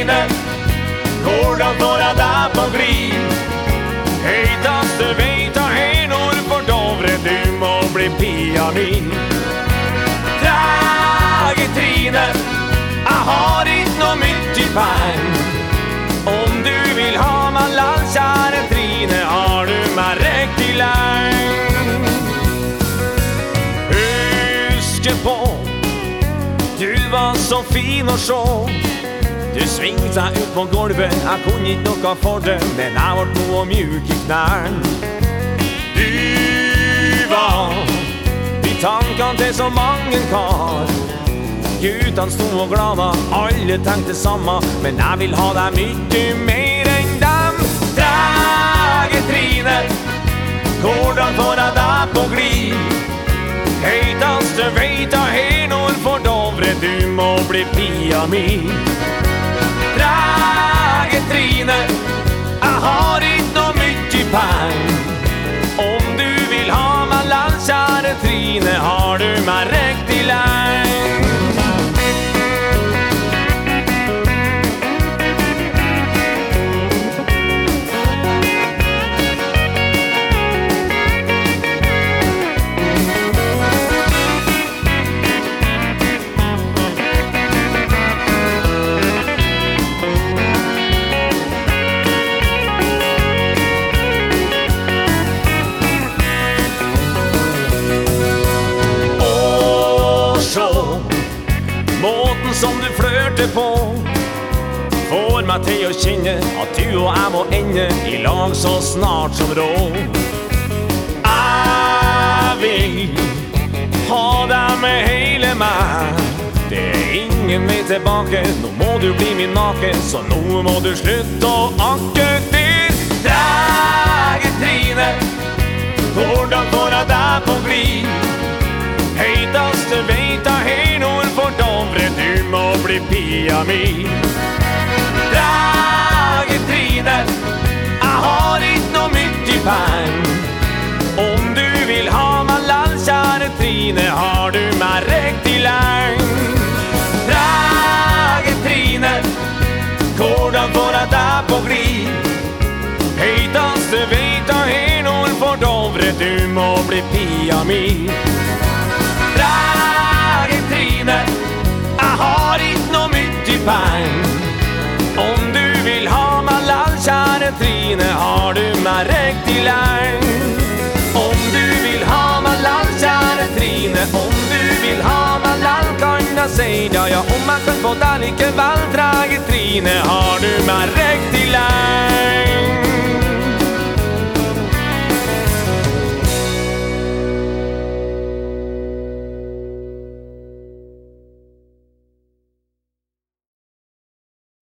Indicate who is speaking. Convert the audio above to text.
Speaker 1: mine Hvordan når jeg deg på glid? Høytaste veita er nord for Dovre, du må bli pianin. Trege Trine, jeg har ikke noe mynt i perm. Om du vil ha meg land, kjære Trine, har du meg riktig leng. Husker på, du var så fin å sjå. Du svingte deg ut på gulvet, jeg kunne ikke noe for det, men jeg ble og mjuk i knærne. Du var i tankene til så mange kar. Guttene sto og glada, alle tenkte samme, men jeg vil ha deg mye mer enn dem. Drage Trine, hvordan får jeg deg på glid? Heiteste veit jeg har noen for Dovre, du må bli pia mi. Trine, jeg har ikke noe mye penger. Om du vil ha meg land, kjære Trine, har du meg riktig som du flørter på. Får meg til å kjenne At du og jeg må ende I lag så snart som råd. Jeg vil Ha deg med hele meg. Det er ingen vei tilbake. Nå må du bli min naken, Så nå må du slutte å anke til Drage Trine. Hvordan får jeg deg på glid? Du må bli pia mi. Drage Trine, jeg har ikke noe mye penger. Om du vil ha meg land, kjære Trine, har du meg riktig lenge. Drage Trine, hvordan får jeg deg på glid? Høytaste veita her nord for Dovre, du må bli pia mi. Drage kan ja, ja, om jeg kan få deg likevel, Drage trynet, har du meg riktig lenge.